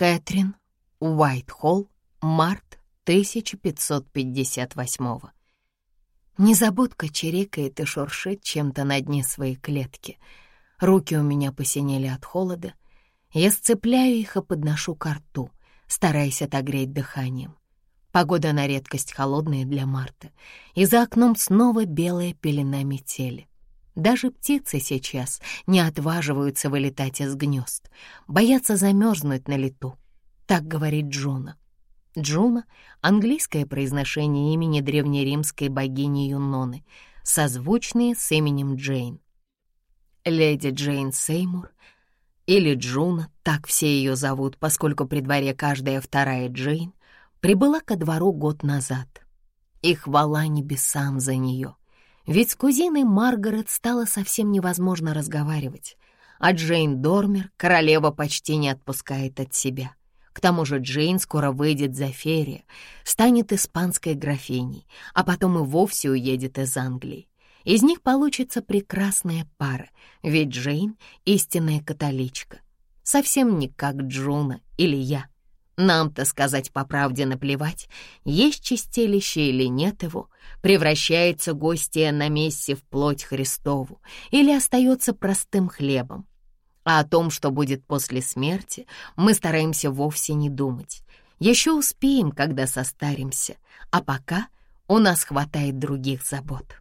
Кэтрин, Уайтхолл, март 1558 Незабудка чирикает и шуршит чем-то на дне своей клетки. Руки у меня посинели от холода. Я сцепляю их и подношу ко рту, стараясь отогреть дыханием. Погода на редкость холодная для марта, и за окном снова белая пелена метели. Даже птицы сейчас не отваживаются вылетать из гнезд, боятся замерзнуть на лету. Так говорит Джуно. Джуно — английское произношение имени древнеримской богини Юноны, созвучное с именем Джейн. Леди Джейн Сеймур или Джуно, так все ее зовут, поскольку при дворе каждая вторая Джейн, прибыла ко двору год назад. И хвала небесам за нее. Ведь с кузиной Маргарет стало совсем невозможно разговаривать, а Джейн Дормер королева почти не отпускает от себя. К тому же Джейн скоро выйдет за Фериа, станет испанской графиней, а потом и вовсе уедет из Англии. Из них получится прекрасная пара, ведь Джейн — истинная католичка. Совсем не как Джуно или я. Нам-то сказать по правде наплевать, есть чистилище или нет его, превращается гостья на мессе в плоть Христову или остается простым хлебом. А о том, что будет после смерти, мы стараемся вовсе не думать. Еще успеем, когда состаримся, а пока у нас хватает других забот.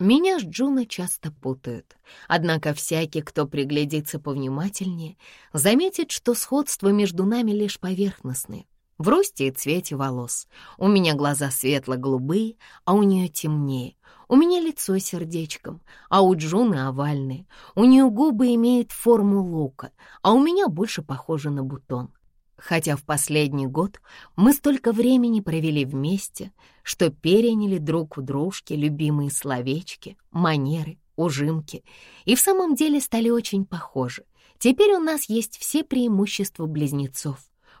Меня с Джуна часто путают, однако всякий, кто приглядится повнимательнее, заметит, что сходство между нами лишь поверхностное, в росте и цвете волос. У меня глаза светло-голубые, а у нее темнее. У меня лицо сердечком, а у Джуны овальное. У нее губы имеют форму лука, а у меня больше похоже на бутон хотя в последний год мы столько времени провели вместе, что переняли друг у дружки любимые словечки, манеры, ужимки и в самом деле стали очень похожи. Теперь у нас есть все преимущества близнецов.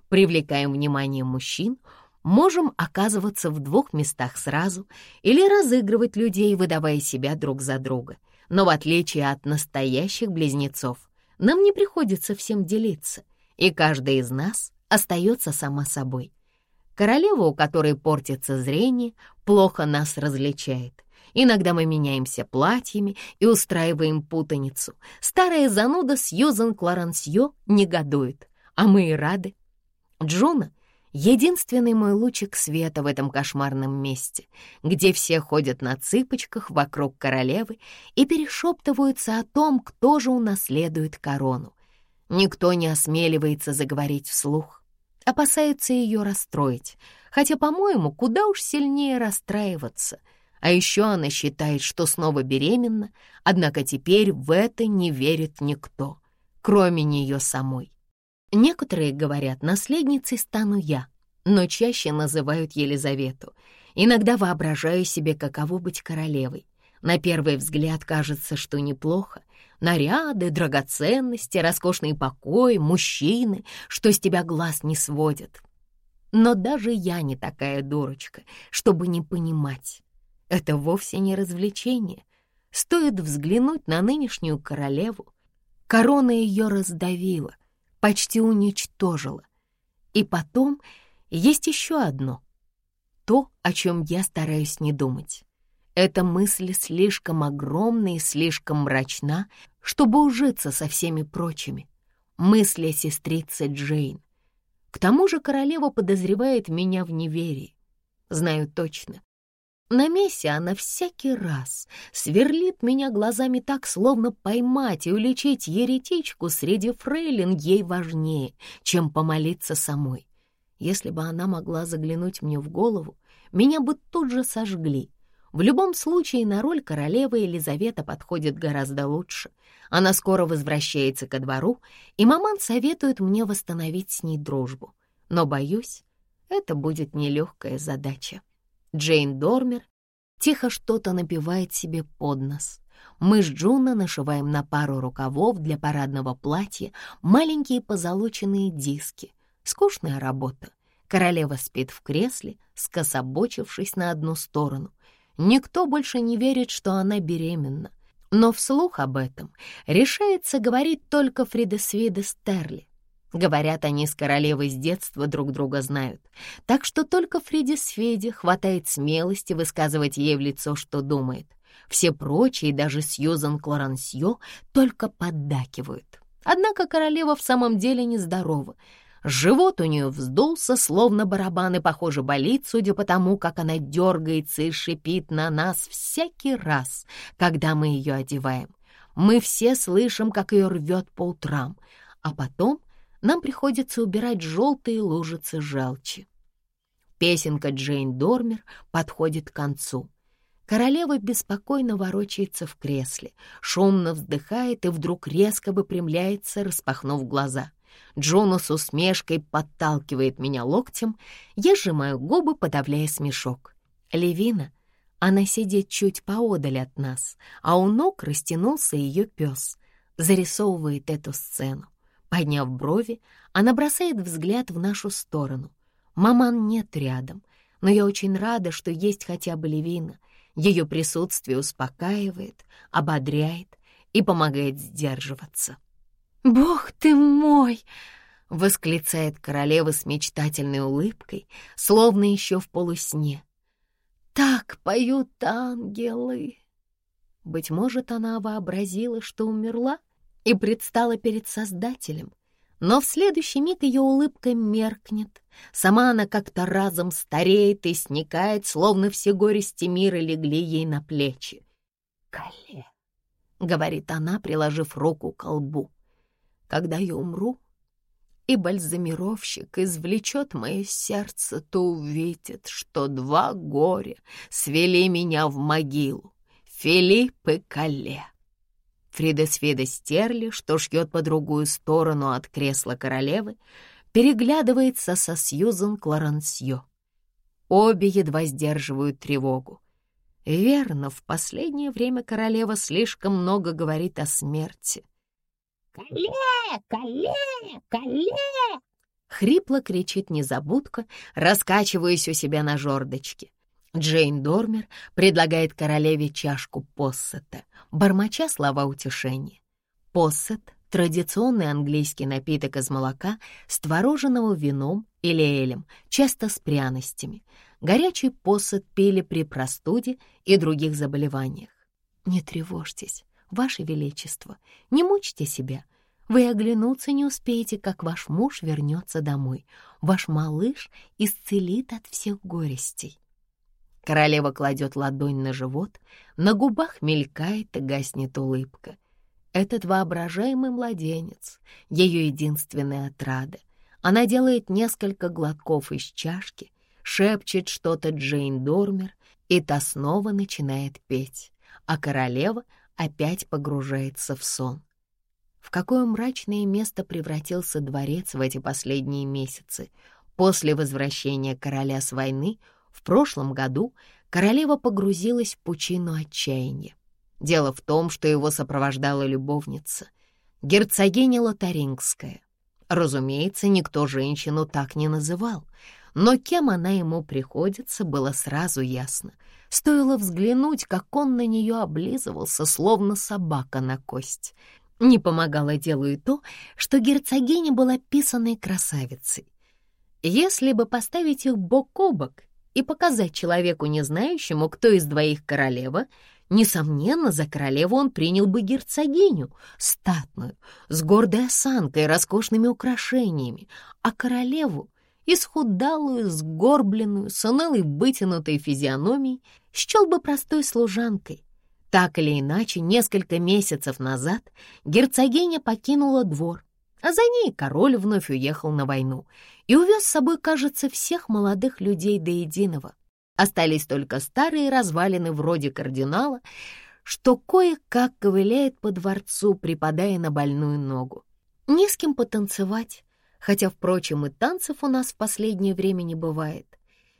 Привлекаем внимание мужчин, можем оказываться в двух местах сразу или разыгрывать людей, выдавая себя друг за друга. Но в отличие от настоящих близнецов, нам не приходится всем делиться, и каждый из нас остается сама собой. Королева, у которой портится зрение, плохо нас различает. Иногда мы меняемся платьями и устраиваем путаницу. Старая зануда Сьюзан Кларансье негодует, а мы и рады. Джона — единственный мой лучик света в этом кошмарном месте, где все ходят на цыпочках вокруг королевы и перешептываются о том, кто же унаследует корону. Никто не осмеливается заговорить вслух опасается ее расстроить, хотя, по-моему, куда уж сильнее расстраиваться. А еще она считает, что снова беременна, однако теперь в это не верит никто, кроме нее самой. Некоторые говорят, наследницей стану я, но чаще называют Елизавету. Иногда воображаю себе, каково быть королевой. На первый взгляд кажется, что неплохо, Наряды, драгоценности, роскошный покой, мужчины, что с тебя глаз не сводят. Но даже я не такая дурочка, чтобы не понимать. Это вовсе не развлечение. Стоит взглянуть на нынешнюю королеву. Корона ее раздавила, почти уничтожила. И потом есть еще одно. То, о чем я стараюсь не думать. Эта мысль слишком огромна и слишком мрачна, чтобы ужиться со всеми прочими. Мысли о сестрице Джейн. К тому же королева подозревает меня в неверии. Знаю точно. На месте она всякий раз сверлит меня глазами так, словно поймать и уличить еретичку среди фрейлин ей важнее, чем помолиться самой. Если бы она могла заглянуть мне в голову, меня бы тут же сожгли, в любом случае на роль королевы Елизавета подходит гораздо лучше. Она скоро возвращается ко двору, и маман советует мне восстановить с ней дружбу. Но, боюсь, это будет нелегкая задача. Джейн Дормер тихо что-то напевает себе под нос. Мы с Джуно нашиваем на пару рукавов для парадного платья маленькие позолоченные диски. Скучная работа. Королева спит в кресле, скособочившись на одну сторону — Никто больше не верит, что она беременна. Но вслух об этом решается говорить только Фридесвиде Стерли. Говорят, они с королевой с детства друг друга знают. Так что только Фриде Сведе хватает смелости высказывать ей в лицо, что думает. Все прочие, даже Сьюзан Клорансье, только поддакивают. Однако королева в самом деле нездорова. Живот у нее вздулся, словно барабан, и, похоже, болит, судя по тому, как она дергается и шипит на нас всякий раз, когда мы ее одеваем. Мы все слышим, как ее рвет по утрам, а потом нам приходится убирать желтые лужицы желчи. Песенка Джейн Дормер подходит к концу. Королева беспокойно ворочается в кресле, шумно вздыхает и вдруг резко выпрямляется, распахнув глаза — Джона с усмешкой подталкивает меня локтем, я сжимаю губы, подавляя смешок. Левина, она сидит чуть поодаль от нас, а у ног растянулся ее пес, зарисовывает эту сцену. Подняв брови, она бросает взгляд в нашу сторону. Маман нет рядом, но я очень рада, что есть хотя бы Левина. Ее присутствие успокаивает, ободряет и помогает сдерживаться. «Бог ты мой!» — восклицает королева с мечтательной улыбкой, словно еще в полусне. «Так поют ангелы!» Быть может, она вообразила, что умерла и предстала перед Создателем, но в следующий миг ее улыбка меркнет. Сама она как-то разом стареет и сникает, словно все горести мира легли ей на плечи. «Кале!» — говорит она, приложив руку к колбу когда я умру, и бальзамировщик извлечет мое сердце, то увидит, что два горя свели меня в могилу — Филипп и Кале. Фрида Свида Стерли, что шьет по другую сторону от кресла королевы, переглядывается со Сьюзан Клорансье. Обе едва сдерживают тревогу. Верно, в последнее время королева слишком много говорит о смерти — «Кале! Кале! Кале!» Хрипло кричит незабудка, раскачиваясь у себя на жердочке. Джейн Дормер предлагает королеве чашку поссета, бормоча слова утешения. Поссет — традиционный английский напиток из молока с твороженного вином или элем, часто с пряностями. Горячий посет пили при простуде и других заболеваниях. Не тревожьтесь, Ваше Величество, не мучьте себя. Вы оглянуться не успеете, как ваш муж вернется домой. Ваш малыш исцелит от всех горестей. Королева кладет ладонь на живот, на губах мелькает и гаснет улыбка. Этот воображаемый младенец — ее единственная отрада. Она делает несколько глотков из чашки, шепчет что-то Джейн Дормер, и та снова начинает петь, а королева опять погружается в сон. В какое мрачное место превратился дворец в эти последние месяцы. После возвращения короля с войны в прошлом году королева погрузилась в пучину отчаяния. Дело в том, что его сопровождала любовница, герцогиня Лотарингская. Разумеется, никто женщину так не называл, но кем она ему приходится, было сразу ясно — Стоило взглянуть, как он на нее облизывался, словно собака на кость. Не помогало делу и то, что герцогиня была писаной красавицей. Если бы поставить их бок о бок и показать человеку, не знающему, кто из двоих королева, несомненно, за королеву он принял бы герцогиню, статную, с гордой осанкой, роскошными украшениями, а королеву исхудалую, сгорбленную, с унылой вытянутой физиономией, счел бы простой служанкой. Так или иначе, несколько месяцев назад герцогиня покинула двор, а за ней король вновь уехал на войну и увез с собой, кажется, всех молодых людей до единого. Остались только старые развалины вроде кардинала, что кое-как ковыляет по дворцу, припадая на больную ногу. Не с кем потанцевать, хотя, впрочем, и танцев у нас в последнее время не бывает.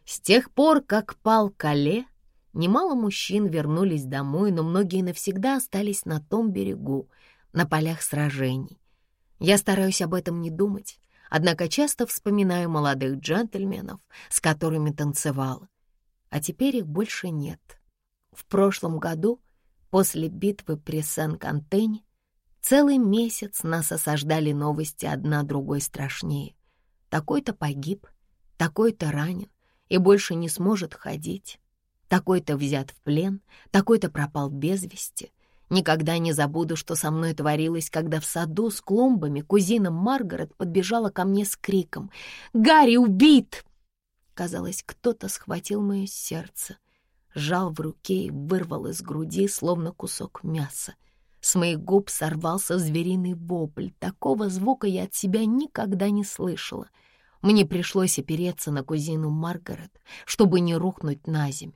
С тех пор, как пал Кале, немало мужчин вернулись домой, но многие навсегда остались на том берегу, на полях сражений. Я стараюсь об этом не думать, однако часто вспоминаю молодых джентльменов, с которыми танцевала. А теперь их больше нет. В прошлом году, после битвы при Сен-Кантене, целый месяц нас осаждали новости одна другой страшнее. Такой-то погиб, такой-то ранен и больше не сможет ходить. Такой-то взят в плен, такой-то пропал без вести. Никогда не забуду, что со мной творилось, когда в саду с клумбами кузина Маргарет подбежала ко мне с криком «Гарри убит!». Казалось, кто-то схватил мое сердце, сжал в руке и вырвал из груди, словно кусок мяса. С моих губ сорвался звериный вопль. Такого звука я от себя никогда не слышала. Мне пришлось опереться на кузину Маргарет, чтобы не рухнуть на земь.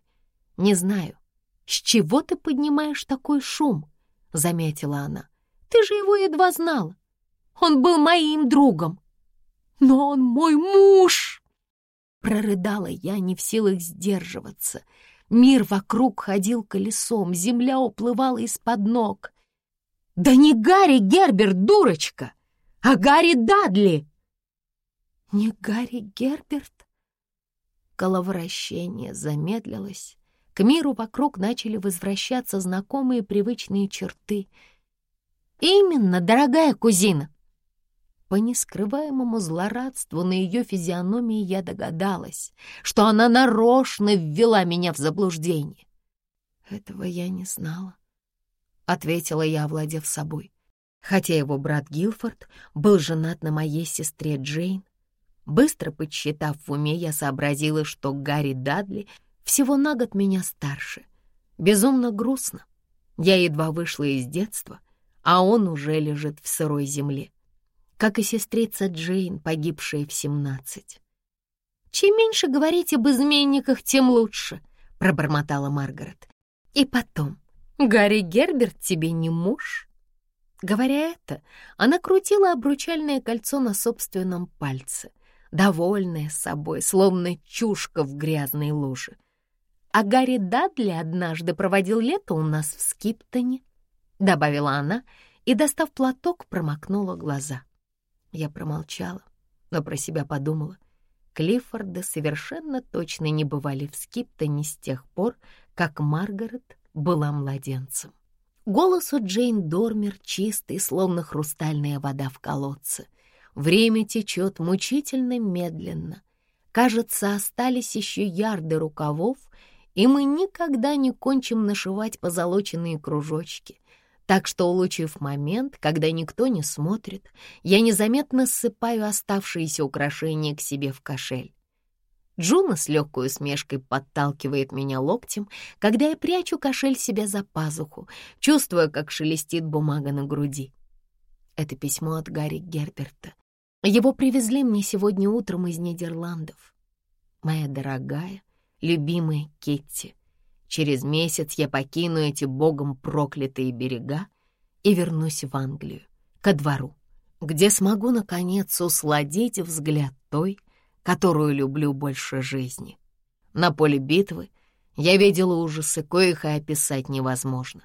Не знаю, с чего ты поднимаешь такой шум, — заметила она. Ты же его едва знала. Он был моим другом. Но он мой муж! Прорыдала я, не в силах сдерживаться. Мир вокруг ходил колесом, земля уплывала из-под ног. «Да не Гарри Герберт, дурочка, а Гарри Дадли!» «Не Гарри Герберт?» Головращение замедлилось. К миру вокруг начали возвращаться знакомые привычные черты. «Именно, дорогая кузина!» По нескрываемому злорадству на ее физиономии я догадалась, что она нарочно ввела меня в заблуждение. «Этого я не знала», — ответила я, овладев собой. Хотя его брат Гилфорд был женат на моей сестре Джейн, быстро подсчитав в уме, я сообразила, что Гарри Дадли всего на год меня старше. Безумно грустно. Я едва вышла из детства, а он уже лежит в сырой земле как и сестрица Джейн, погибшая в семнадцать. «Чем меньше говорить об изменниках, тем лучше», — пробормотала Маргарет. «И потом, Гарри Герберт тебе не муж?» Говоря это, она крутила обручальное кольцо на собственном пальце, довольная собой, словно чушка в грязной луже. «А Гарри Дадли однажды проводил лето у нас в Скиптоне», — добавила она и, достав платок, промокнула глаза. Я промолчала, но про себя подумала. Клиффорды совершенно точно не бывали в Скиптоне с тех пор, как Маргарет была младенцем. Голос у Джейн Дормер чистый, словно хрустальная вода в колодце. Время течет мучительно медленно. Кажется, остались еще ярды рукавов, и мы никогда не кончим нашивать позолоченные кружочки, так что, улучив момент, когда никто не смотрит, я незаметно ссыпаю оставшиеся украшения к себе в кошель. Джуна с легкой усмешкой подталкивает меня локтем, когда я прячу кошель себе за пазуху, чувствуя, как шелестит бумага на груди. Это письмо от Гарри Герберта. Его привезли мне сегодня утром из Нидерландов. Моя дорогая, любимая Кетти, Через месяц я покину эти богом проклятые берега и вернусь в Англию, ко двору, где смогу, наконец, усладить взгляд той, которую люблю больше жизни. На поле битвы я видела ужасы, коих и описать невозможно.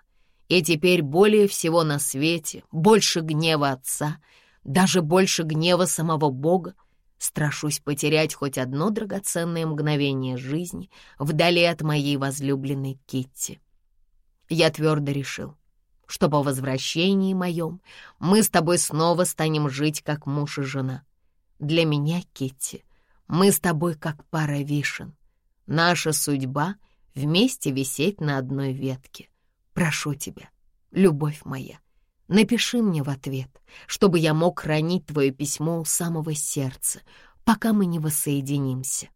И теперь более всего на свете, больше гнева отца, даже больше гнева самого Бога, Страшусь потерять хоть одно драгоценное мгновение жизни вдали от моей возлюбленной Китти. Я твердо решил, что по возвращении моем мы с тобой снова станем жить как муж и жена. Для меня, Китти, мы с тобой как пара вишен. Наша судьба — вместе висеть на одной ветке. Прошу тебя, любовь моя, Напиши мне в ответ, чтобы я мог хранить твое письмо у самого сердца, пока мы не воссоединимся.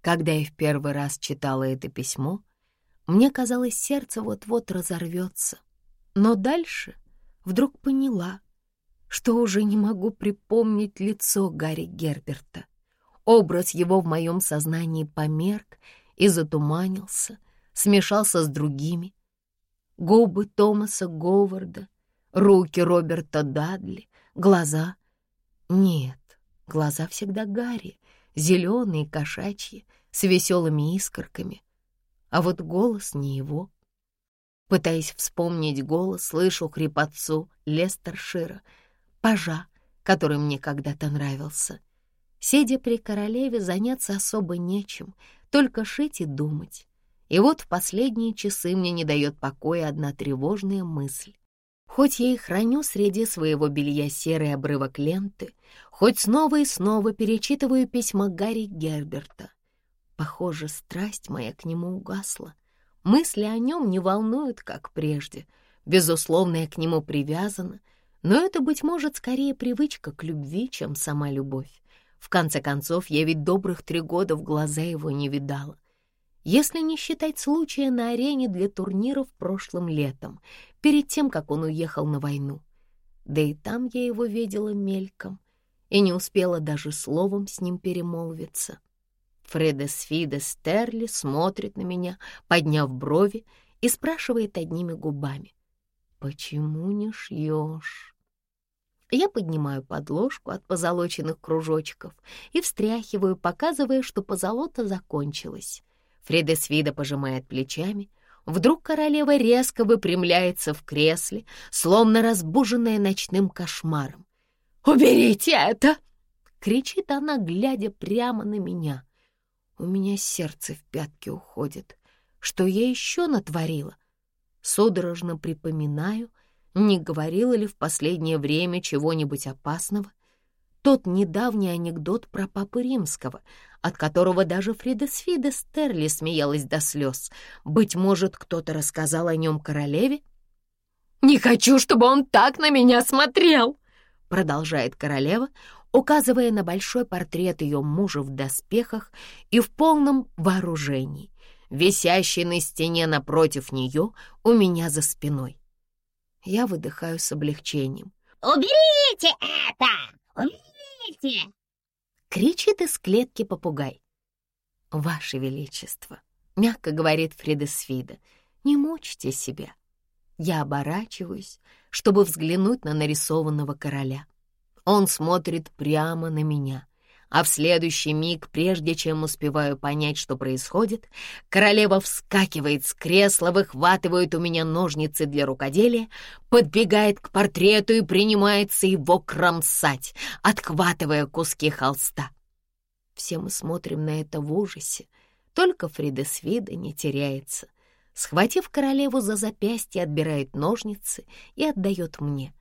Когда я в первый раз читала это письмо, мне казалось, сердце вот-вот разорвется. Но дальше вдруг поняла, что уже не могу припомнить лицо Гарри Герберта. Образ его в моем сознании померк и затуманился, смешался с другими. Губы Томаса Говарда — руки Роберта Дадли, глаза. Нет, глаза всегда Гарри, зеленые, кошачьи, с веселыми искорками. А вот голос не его. Пытаясь вспомнить голос, слышу хрипотцу Лестершира, пажа, который мне когда-то нравился. Сидя при королеве, заняться особо нечем, только шить и думать. И вот в последние часы мне не дает покоя одна тревожная мысль. Хоть я и храню среди своего белья серый обрывок ленты, хоть снова и снова перечитываю письма Гарри Герберта, похоже, страсть моя к нему угасла. Мысли о нем не волнуют, как прежде. Безусловно, я к нему привязана, но это, быть может, скорее привычка к любви, чем сама любовь. В конце концов, я ведь добрых три года в глаза его не видала если не считать случая на арене для турниров прошлым летом, перед тем, как он уехал на войну. Да и там я его видела мельком и не успела даже словом с ним перемолвиться. Фредес Фидес Стерли смотрит на меня, подняв брови, и спрашивает одними губами. «Почему не шьешь?» Я поднимаю подложку от позолоченных кружочков и встряхиваю, показывая, что позолота закончилась. Фредесвида пожимает плечами. Вдруг королева резко выпрямляется в кресле, словно разбуженная ночным кошмаром. «Уберите это!» — кричит она, глядя прямо на меня. У меня сердце в пятки уходит. Что я еще натворила? Судорожно припоминаю, не говорила ли в последнее время чего-нибудь опасного. Тот недавний анекдот про папу римского, от которого даже Фрида Сфида Стерли смеялась до слез. Быть может, кто-то рассказал о нем королеве? «Не хочу, чтобы он так на меня смотрел!» продолжает королева, указывая на большой портрет ее мужа в доспехах и в полном вооружении, висящий на стене напротив нее у меня за спиной. Я выдыхаю с облегчением. «Уберите это! Уберите!» кричит из клетки попугай. «Ваше Величество», — мягко говорит Фридесфида, — «не мучьте себя». Я оборачиваюсь, чтобы взглянуть на нарисованного короля. Он смотрит прямо на меня а в следующий миг, прежде чем успеваю понять, что происходит, королева вскакивает с кресла, выхватывает у меня ножницы для рукоделия, подбегает к портрету и принимается его кромсать, отхватывая куски холста. Все мы смотрим на это в ужасе, только Фридесвида не теряется. Схватив королеву за запястье, отбирает ножницы и отдает мне.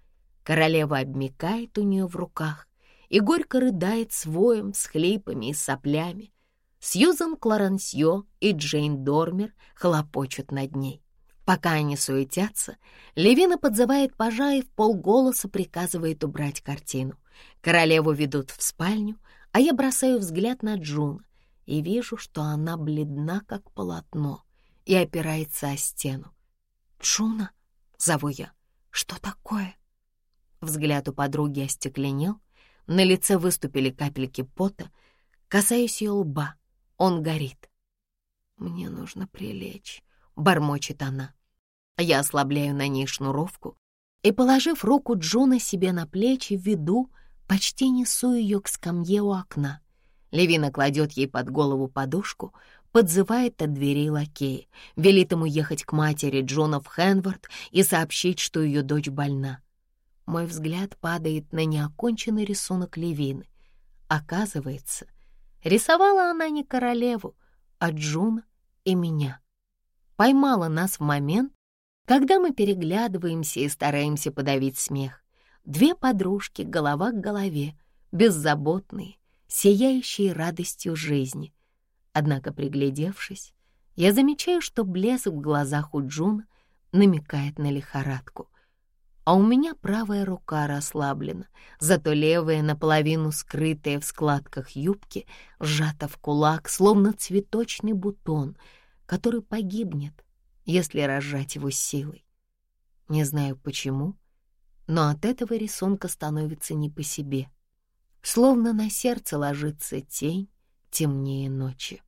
Королева обмикает у нее в руках, и горько рыдает с воем, с хлипами и соплями. Сьюзан Кларансьо и Джейн Дормер хлопочут над ней. Пока они суетятся, Левина подзывает пажа и в полголоса приказывает убрать картину. Королеву ведут в спальню, а я бросаю взгляд на Джун и вижу, что она бледна, как полотно, и опирается о стену. «Джуно!» — зову я. «Что такое?» Взгляд у подруги остекленел, на лице выступили капельки пота. Касаюсь ее лба. Он горит. «Мне нужно прилечь», — бормочет она. Я ослабляю на ней шнуровку и, положив руку Джуно себе на плечи, веду, почти несу ее к скамье у окна. Левина кладет ей под голову подушку, подзывает от дверей лакея, велит ему ехать к матери Джуно в Хэнворт и сообщить, что ее дочь больна. Мой взгляд падает на неоконченный рисунок Левины. Оказывается, рисовала она не королеву, а Джуно и меня. Поймала нас в момент, когда мы переглядываемся и стараемся подавить смех. Две подружки, голова к голове, беззаботные, сияющие радостью жизни. Однако, приглядевшись, я замечаю, что блеск в глазах у Джуна намекает на лихорадку — а у меня правая рука расслаблена, зато левая, наполовину скрытая в складках юбки, сжата в кулак, словно цветочный бутон, который погибнет, если разжать его силой. Не знаю почему, но от этого рисунка становится не по себе, словно на сердце ложится тень темнее ночи.